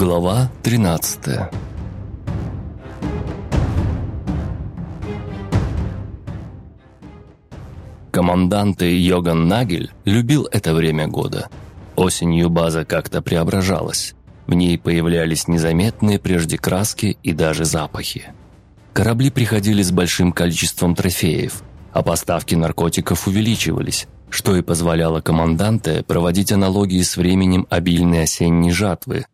Глава 13 Командант Йоган Нагель любил это время года. Осенью база как-то преображалась. В ней появлялись незаметные прежде краски и даже запахи. Корабли приходили с большим количеством трофеев, а поставки наркотиков увеличивались, что и позволяло команданте проводить аналогии с временем обильной осенней жатвы,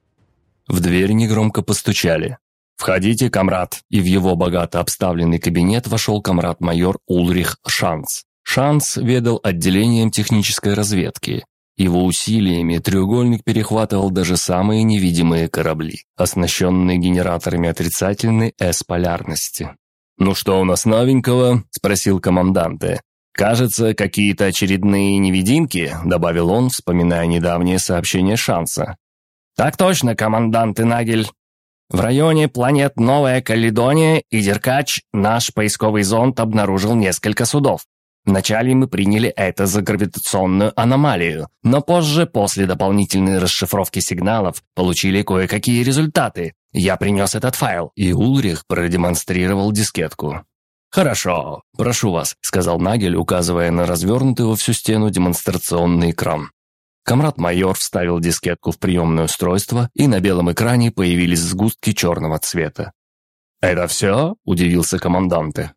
в дверь негромко постучали. «Входите, комрад!» И в его богато обставленный кабинет вошел комрад-майор Улрих Шанс. Шанс ведал отделением технической разведки. Его усилиями треугольник перехватывал даже самые невидимые корабли, оснащенные генераторами отрицательной S-полярности. «Ну что у нас новенького?» – спросил команданте. «Кажется, какие-то очередные невидимки», – добавил он, вспоминая недавнее сообщение Шанса. «Так точно, командант Инагель. В районе планет Новая Каледония и Деркач наш поисковый зонд обнаружил несколько судов. Вначале мы приняли это за гравитационную аномалию, но позже, после дополнительной расшифровки сигналов, получили кое-какие результаты. Я принес этот файл, и Улрих продемонстрировал дискетку. «Хорошо, прошу вас», — сказал Нагель, указывая на развернутый во всю стену демонстрационный экран. Комрад-майор вставил дискетку в приемное устройство, и на белом экране появились сгустки черного цвета. «Это все?» – удивился команданты.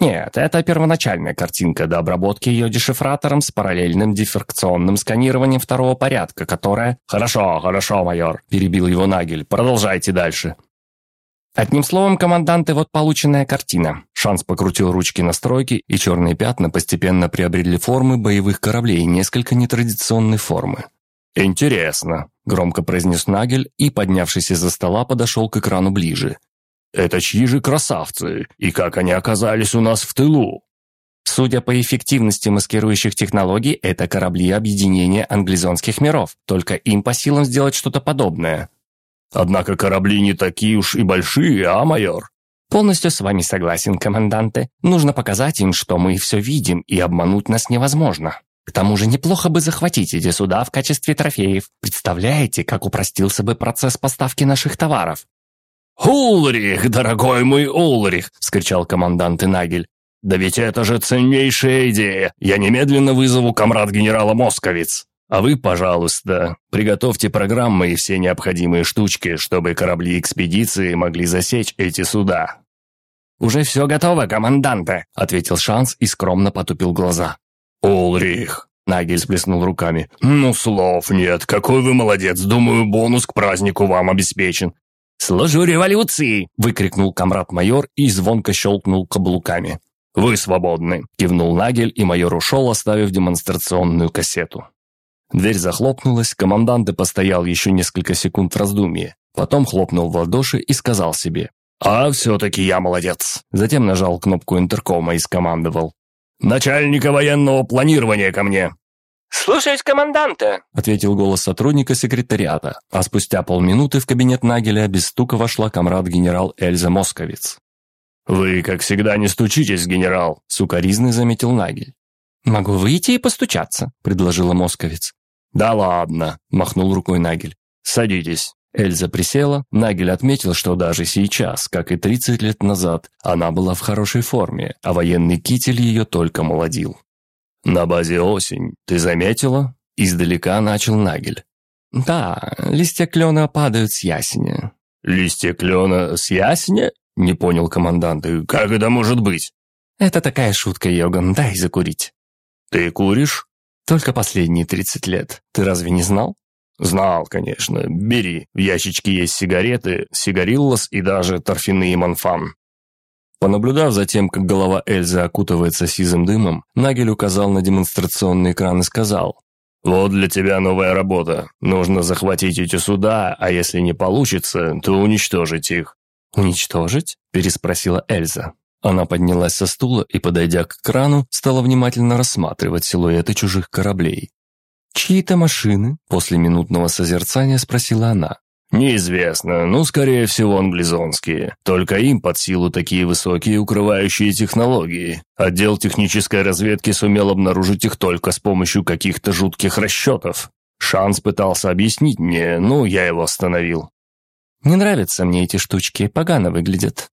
«Нет, это первоначальная картинка до обработки ее дешифратором с параллельным дифракционным сканированием второго порядка, которая...» «Хорошо, хорошо, майор», – перебил его Нагель. «Продолжайте дальше». Одним словом, команданты, вот полученная картина. Шанс покрутил ручки настройки, и черные пятна постепенно приобрели формы боевых кораблей несколько нетрадиционной формы. «Интересно», – громко произнес Нагель и, поднявшись из-за стола, подошел к экрану ближе. «Это чьи же красавцы? И как они оказались у нас в тылу?» Судя по эффективности маскирующих технологий, это корабли объединения англизонских миров, только им по силам сделать что-то подобное. Однако корабли не такие уж и большие, а, майор?» «Полностью с вами согласен, команданте. Нужно показать им, что мы все видим, и обмануть нас невозможно. К тому же неплохо бы захватить эти суда в качестве трофеев. Представляете, как упростился бы процесс поставки наших товаров?» «Улрих, дорогой мой Улрих!» – скричал командант Инагель. «Да ведь это же ценнейшая идея! Я немедленно вызову комрад генерала Московиц!» А вы, пожалуйста, приготовьте программы и все необходимые штучки, чтобы корабли экспедиции могли засечь эти суда». «Уже все готово, команданте», — ответил Шанс и скромно потупил глаза. «Улрих», — Нагель сплеснул руками, «ну слов нет, какой вы молодец, думаю, бонус к празднику вам обеспечен». «Служу революции!» — выкрикнул комрад-майор и звонко щелкнул каблуками. «Вы свободны», — кивнул Нагель, и майор ушел, оставив демонстрационную кассету. Дверь захлопнулась, командант и постоял еще несколько секунд в раздумье. Потом хлопнул в ладоши и сказал себе «А все-таки я молодец». Затем нажал кнопку интеркома и скомандовал «Начальника военного планирования ко мне». «Слушаюсь, команданта», — ответил голос сотрудника секретариата, а спустя полминуты в кабинет Нагеля без стука вошла комрад-генерал Эльза Московиц. «Вы, как всегда, не стучитесь, генерал», — сукоризный заметил Нагель. «Могу выйти и постучаться», — предложила Московиц. «Да ладно», – махнул рукой Нагель. «Садитесь». Эльза присела, Нагель отметил, что даже сейчас, как и 30 лет назад, она была в хорошей форме, а военный китель ее только молодил. «На базе осень, ты заметила?» Издалека начал Нагель. «Да, листья клена падают с ясеня». «Листья клена с ясеня?» – не понял командант. «Как это может быть?» «Это такая шутка, Йоган, дай закурить». «Ты куришь?» Только последние 30 лет. Ты разве не знал? Знал, конечно. Бери. В ящичке есть сигареты, сигариллос и даже торфяные манфан. Понаблюдав за тем, как голова Эльзы окутывается сизым дымом, Нагель указал на демонстрационный экран и сказал, «Вот для тебя новая работа. Нужно захватить эти суда, а если не получится, то уничтожить их». «Уничтожить?» – переспросила Эльза. Она поднялась со стула и, подойдя к крану, стала внимательно рассматривать силуэты чужих кораблей. «Чьи-то машины?» – после минутного созерцания спросила она. «Неизвестно, ну, скорее всего, англизонские. Только им под силу такие высокие укрывающие технологии. Отдел технической разведки сумел обнаружить их только с помощью каких-то жутких расчетов. Шанс пытался объяснить мне, ну, я его остановил. Не нравятся мне эти штучки, погано выглядят».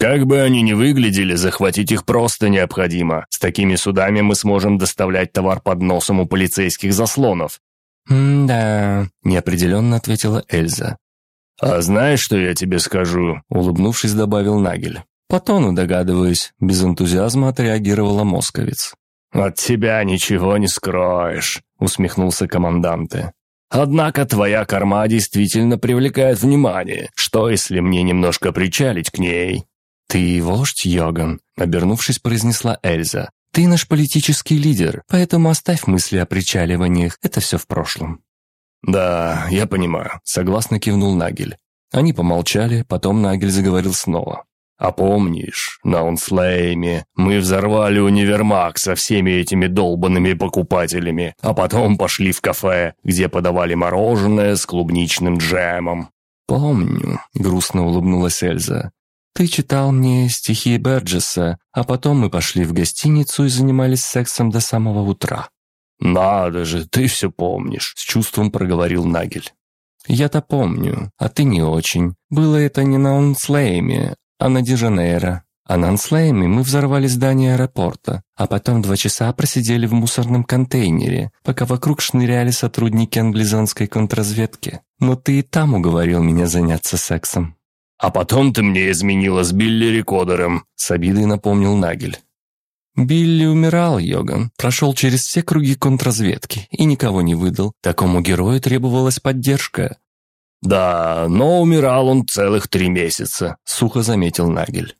«Как бы они ни выглядели, захватить их просто необходимо. С такими судами мы сможем доставлять товар под носом у полицейских заслонов». «М-да», — неопределенно ответила Эльза. «А знаешь, что я тебе скажу?» — улыбнувшись, добавил Нагель. «По тону догадываюсь», — без энтузиазма отреагировала московец. «От тебя ничего не скроешь», — усмехнулся команданте. «Однако твоя корма действительно привлекает внимание. Что, если мне немножко причалить к ней?» «Ты вождь, Йоган», — обернувшись, произнесла Эльза. «Ты наш политический лидер, поэтому оставь мысли о причаливаниях, это все в прошлом». «Да, я понимаю», — согласно кивнул Нагель. Они помолчали, потом Нагель заговорил снова. «А помнишь, на Унслейме мы взорвали универмаг со всеми этими долбанными покупателями, а потом пошли в кафе, где подавали мороженое с клубничным джемом?» «Помню», — грустно улыбнулась Эльза. «Ты читал мне стихи Берджеса, а потом мы пошли в гостиницу и занимались сексом до самого утра». «Надо же, ты все помнишь», — с чувством проговорил Нагель. «Я-то помню, а ты не очень. Было это не на Унслейме, а на Дижанейро. А на Унслейме мы взорвали здание аэропорта, а потом два часа просидели в мусорном контейнере, пока вокруг шныряли сотрудники англизанской контрразведки. Но ты и там уговорил меня заняться сексом». «А потом ты мне изменила с Билли Рекодером», — с обидой напомнил Нагель. Билли умирал, Йоган, прошел через все круги контрразведки и никого не выдал. Такому герою требовалась поддержка. «Да, но умирал он целых три месяца», — сухо заметил Нагель.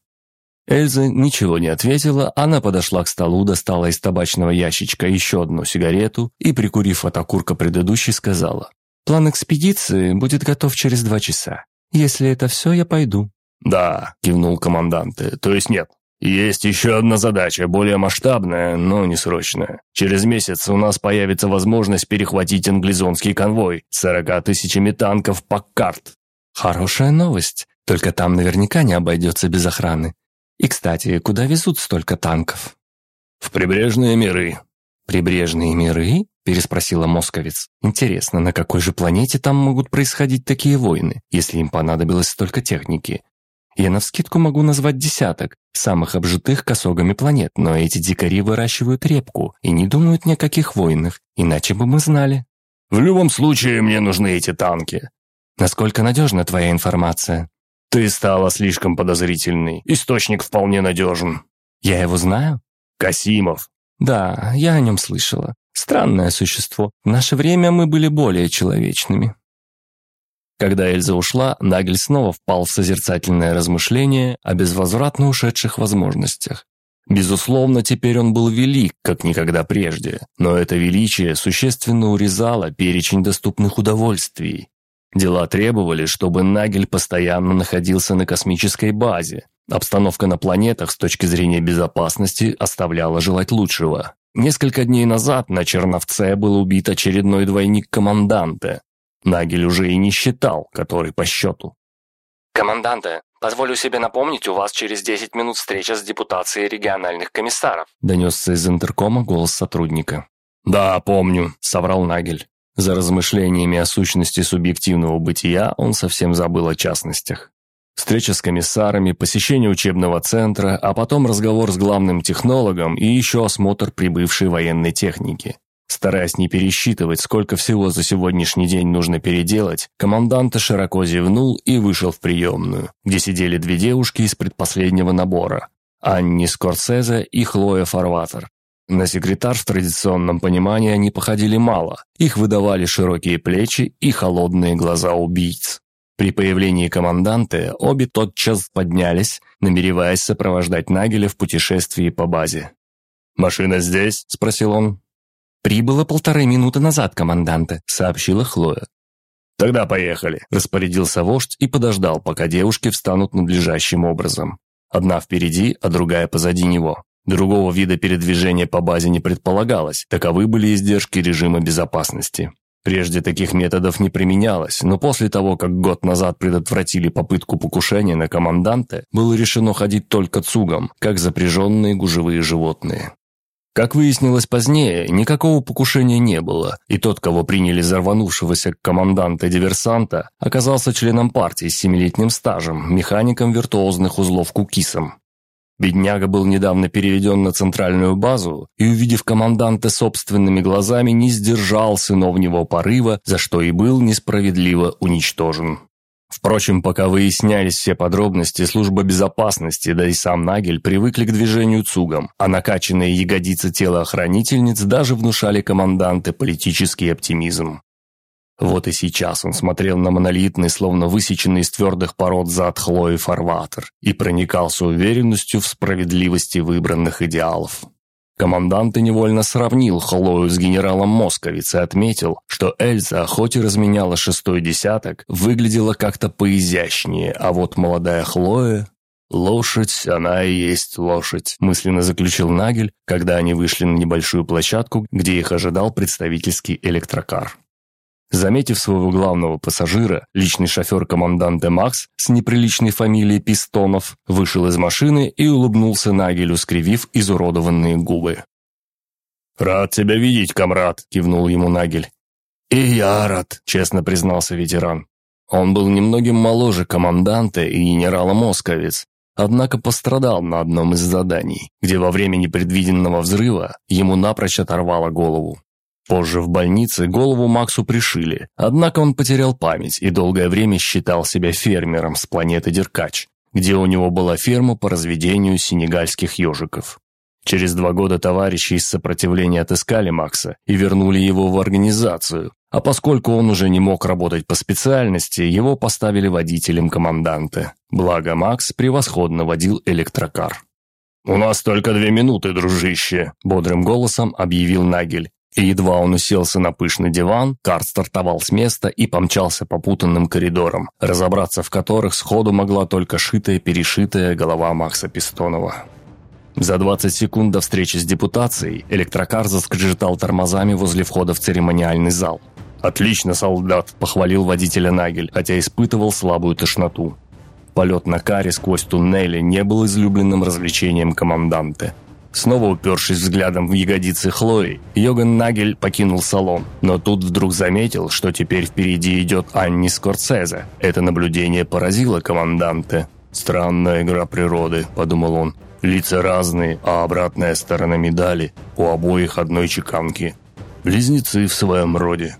Эльза ничего не ответила, она подошла к столу, достала из табачного ящичка еще одну сигарету и, прикурив от окурка предыдущей, сказала, «План экспедиции будет готов через два часа. Если это все, я пойду». «Да», — кивнул командант, — «то есть нет, есть еще одна задача, более масштабная, но не срочная. Через месяц у нас появится возможность перехватить англизонский конвой с 40 тысячами танков Паккарт. Хорошая новость, только там наверняка не обойдется без охраны. И, кстати, куда везут столько танков? В прибрежные миры. Прибрежные миры? Переспросила московец. Интересно, на какой же планете там могут происходить такие войны, если им понадобилось столько техники? Я навскидку могу назвать десяток самых обжитых косогами планет, но эти дикари выращивают репку и не думают ни о каких войнах, иначе бы мы знали. В любом случае мне нужны эти танки. Насколько надежна твоя информация? Ты стала слишком подозрительной. Источник вполне надежен. Я его знаю? Касимов. Да, я о нем слышала. Странное существо. В наше время мы были более человечными. Когда Эльза ушла, Нагель снова впал в созерцательное размышление о безвозвратно ушедших возможностях. Безусловно, теперь он был велик, как никогда прежде, но это величие существенно урезало перечень доступных удовольствий. Дела требовали, чтобы Нагель постоянно находился на космической базе. Обстановка на планетах с точки зрения безопасности оставляла желать лучшего. Несколько дней назад на Черновце был убит очередной двойник команданта, Нагель уже и не считал, который по счету. «Команданте, позволю себе напомнить, у вас через 10 минут встреча с депутацией региональных комиссаров», донесся из интеркома голос сотрудника. «Да, помню», — соврал Нагель. За размышлениями о сущности субъективного бытия он совсем забыл о частностях. Встреча с комиссарами, посещение учебного центра, а потом разговор с главным технологом и еще осмотр прибывшей военной техники. Стараясь не пересчитывать, сколько всего за сегодняшний день нужно переделать, командант широко зевнул и вышел в приемную, где сидели две девушки из предпоследнего набора – Анни Скорсезе и Хлоя Фарватер. На секретарь в традиционном понимании они походили мало, их выдавали широкие плечи и холодные глаза убийц. При появлении команданта обе тотчас поднялись, намереваясь сопровождать Нагеля в путешествии по базе. «Машина здесь?» – спросил он. «Прибыло полторы минуты назад, команданта», — сообщила Хлоя. «Тогда поехали», — распорядился вождь и подождал, пока девушки встанут надлежащим образом. Одна впереди, а другая позади него. Другого вида передвижения по базе не предполагалось, таковы были издержки режима безопасности. Прежде таких методов не применялось, но после того, как год назад предотвратили попытку покушения на команданта, было решено ходить только цугом, как запряженные гужевые животные. Как выяснилось позднее, никакого покушения не было, и тот, кого приняли за рванувшегося команданта-диверсанта, оказался членом партии с семилетним стажем, механиком виртуозных узлов Кукисом. Бедняга был недавно переведен на центральную базу и, увидев команданта собственными глазами, не сдержал сыновнего порыва, за что и был несправедливо уничтожен. Впрочем, пока выяснялись все подробности, служба безопасности, да и сам Нагель привыкли к движению цугом, а накачанные ягодицы телоохранительниц даже внушали команданты политический оптимизм. Вот и сейчас он смотрел на монолитный, словно высеченный из твердых пород зад Хлои фарватер и проникался уверенностью в справедливости выбранных идеалов. Командант и невольно сравнил Хлою с генералом Московиц и отметил, что Эльза, хоть и разменяла шестой десяток, выглядела как-то поизящнее, а вот молодая Хлоя... «Лошадь, она и есть лошадь», – мысленно заключил Нагель, когда они вышли на небольшую площадку, где их ожидал представительский электрокар. Заметив своего главного пассажира, личный шофер команданта Макс с неприличной фамилией Пистонов вышел из машины и улыбнулся Нагелю, скривив изуродованные губы. «Рад тебя видеть, комрад», – кивнул ему Нагель. «И я рад», – честно признался ветеран. Он был немногим моложе команданта и генерала Московец, однако пострадал на одном из заданий, где во время непредвиденного взрыва ему напрочь оторвало голову. Позже в больнице голову Максу пришили, однако он потерял память и долгое время считал себя фермером с планеты Деркач, где у него была ферма по разведению сенегальских ежиков. Через два года товарищи из сопротивления отыскали Макса и вернули его в организацию, а поскольку он уже не мог работать по специальности, его поставили водителем команданта. Благо Макс превосходно водил электрокар. «У нас только две минуты, дружище», – бодрым голосом объявил Нагель. И едва он уселся на пышный диван, Карт стартовал с места и помчался по путанным коридорам, разобраться в которых сходу могла только шитая-перешитая голова Макса Пистонова. За 20 секунд до встречи с депутацией электрокар заскрежетал тормозами возле входа в церемониальный зал. «Отлично, солдат!» – похвалил водителя Нагель, хотя испытывал слабую тошноту. Полет на каре сквозь туннели не был излюбленным развлечением команданта. Снова упершись взглядом в ягодицы Хлои, Йоган Нагель покинул салон, но тут вдруг заметил, что теперь впереди идет Анни Скорцезе. Это наблюдение поразило команданта. «Странная игра природы», – подумал он. «Лица разные, а обратная сторона медали у обоих одной чеканки. Близнецы в своем роде».